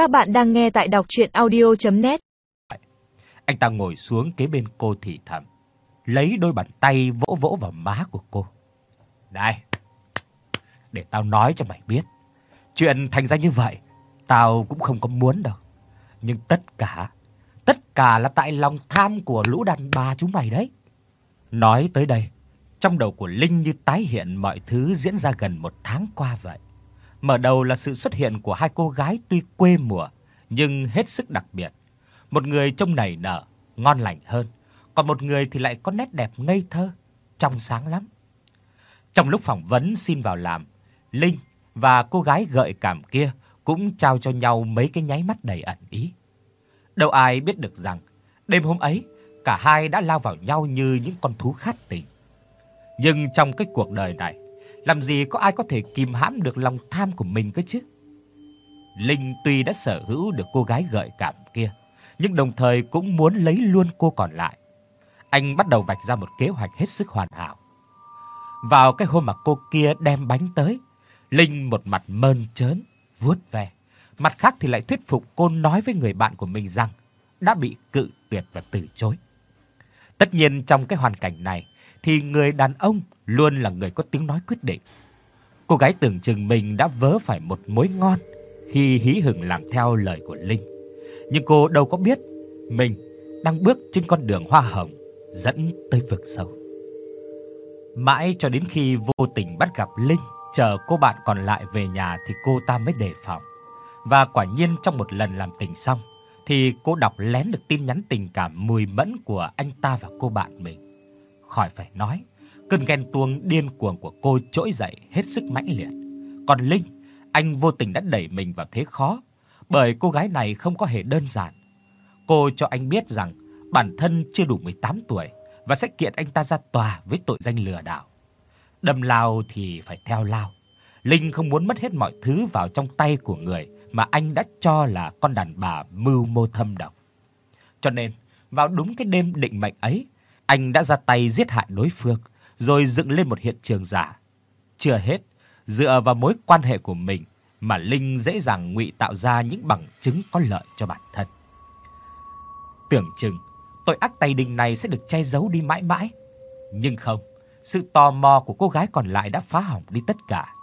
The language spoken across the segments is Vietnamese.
Các bạn đang nghe tại đọc audio net Anh ta ngồi xuống kế bên cô thì thầm, lấy đôi bàn tay vỗ vỗ vào má của cô. "Này, để tao nói cho mày biết, chuyện thành ra như vậy, tao cũng không có muốn đâu. Nhưng tất cả, tất cả là tại lòng tham của lũ đàn bà chúng mày đấy." Nói tới đây, trong đầu của Linh như tái hiện mọi thứ diễn ra gần một tháng qua vậy. Mở đầu là sự xuất hiện của hai cô gái tuy quê mùa nhưng hết sức đặc biệt. Một người trông nảy nở, ngon lành hơn, còn một người thì lại có nét đẹp ngây thơ, trong sáng lắm. Trong lúc phỏng vấn xin vào làm, Linh và cô gái gợi cảm kia cũng trao cho nhau mấy cái nháy mắt đầy ẩn ý. Đâu ai biết được rằng đêm hôm ấy, cả hai đã lao vào nhau như những con thú khát tình. Nhưng trong cái cuộc đời này, làm gì có ai có thể kìm hãm được lòng tham của mình cơ chứ? Linh tuy đã sở hữu được cô gái gợi cảm kia, nhưng đồng thời cũng muốn lấy luôn cô còn lại. Anh bắt đầu vạch ra một kế hoạch hết sức hoàn hảo. Vào cái hôm mà cô kia đem bánh tới, Linh một mặt mơn trớn, vuốt ve, mặt khác thì lại thuyết phục cô nói với người bạn của mình rằng đã bị cự tuyệt và từ chối. Tất nhiên trong cái hoàn cảnh này thì người đàn ông luôn là người có tiếng nói quyết định. Cô gái tưởng chừng mình đã vớ phải một mối ngon khi hí hửng làm theo lời của Linh. Nhưng cô đâu có biết mình đang bước trên con đường hoa hồng dẫn tới vực sâu. Mãi cho đến khi vô tình bắt gặp Linh, chờ cô bạn còn lại về nhà thì cô ta mới đề phòng. Và quả nhiên trong một lần làm tình xong, thì cô đọc lén được tin nhắn tình cảm mùi mẫn của anh ta và cô bạn mình. Khỏi phải nói, cơn ghen tuông điên cuồng của cô trỗi dậy hết sức mãnh liệt. Còn Linh, anh vô tình đã đẩy mình vào thế khó, bởi cô gái này không có hề đơn giản. Cô cho anh biết rằng bản thân chưa đủ 18 tuổi và sẽ kiện anh ta ra tòa với tội danh lừa đảo. Đâm lao thì phải theo lao. Linh không muốn mất hết mọi thứ vào trong tay của người mà anh đã cho là con đàn bà mưu mô thâm độc. Cho nên, vào đúng cái đêm định mệnh ấy, anh đã ra tay giết hại đối phương, rồi dựng lên một hiện trường giả. Chưa hết, dựa vào mối quan hệ của mình mà Linh dễ dàng ngụy tạo ra những bằng chứng có lợi cho bản thân. Tưởng chừng tội ác tay đình này sẽ được che giấu đi mãi mãi, nhưng không, sự tò mò của cô gái còn lại đã phá hỏng đi tất cả.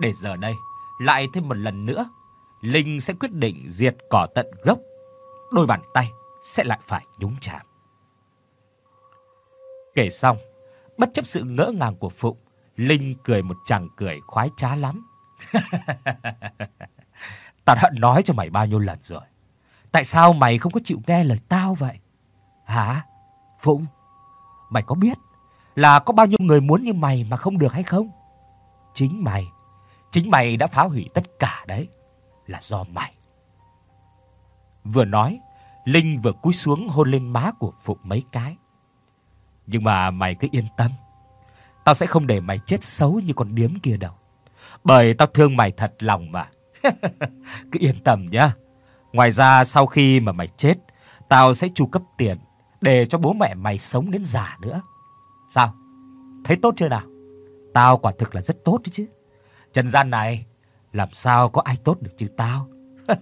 Để giờ đây, lại thêm một lần nữa, Linh sẽ quyết định diệt cỏ tận gốc. Đôi bàn tay sẽ lại phải nhúng chàm. Kể xong, bất chấp sự ngỡ ngàng của Phụng, Linh cười một tràng cười khoái trá lắm. tao đã nói cho mày bao nhiêu lần rồi. Tại sao mày không có chịu nghe lời tao vậy? Hả? Phụng, mày có biết là có bao nhiêu người muốn như mày mà không được hay không? Chính mày, chính mày đã phá hủy tất cả đấy, là do mày. Vừa nói, Linh vừa cúi xuống hôn lên má của Phụng mấy cái. Nhưng mà mày cứ yên tâm, tao sẽ không để mày chết xấu như con điếm kia đâu. Bởi tao thương mày thật lòng mà. cứ yên tâm nhá. Ngoài ra sau khi mà mày chết, tao sẽ chu cấp tiền để cho bố mẹ mày sống đến già nữa. Sao? Thấy tốt chưa nào? Tao quả thực là rất tốt đấy chứ. Trần gian này làm sao có ai tốt được như tao.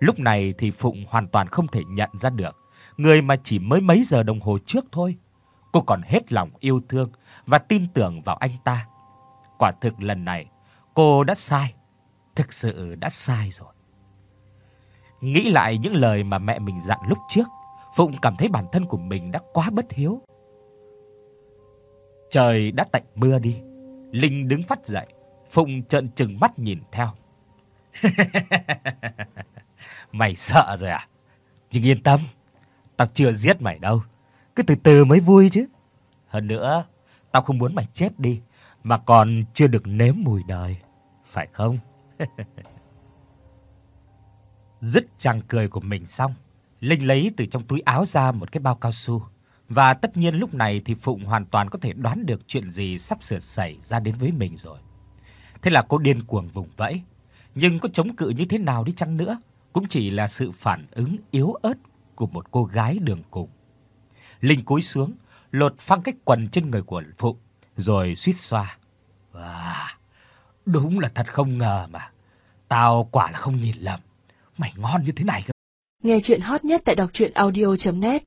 Lúc này thì Phụng hoàn toàn không thể nhận ra được người mà chỉ mới mấy giờ đồng hồ trước thôi, cô còn hết lòng yêu thương và tin tưởng vào anh ta. Quả thực lần này cô đã sai, thực sự đã sai rồi. Nghĩ lại những lời mà mẹ mình dặn lúc trước, Phụng cảm thấy bản thân của mình đã quá bất hiếu. Trời đã tạnh mưa đi, Linh đứng phát dậy, Phụng trợn trừng mắt nhìn theo. Mày sợ rồi à? Nhưng yên tâm, Tao chưa giết mày đâu. Cứ từ từ mới vui chứ. Hơn nữa, tao không muốn mày chết đi mà còn chưa được nếm mùi đời, phải không? Dứt chàng cười của mình xong, Linh lấy từ trong túi áo ra một cái bao cao su. Và tất nhiên lúc này thì Phụng hoàn toàn có thể đoán được chuyện gì sắp sửa xảy ra đến với mình rồi. Thế là cô điên cuồng vùng vẫy, nhưng có chống cự như thế nào đi chăng nữa, cũng chỉ là sự phản ứng yếu ớt của một cô gái đường cùng. Linh cúi xuống, lột phăng cái quần trên người của Phụng, rồi suýt xoa. "À, đúng là thật không ngờ mà. Tao quả là không nhìn lầm. Mày ngon như thế này cơ. Nghe chuyện hot nhất tại đọc truyện audio net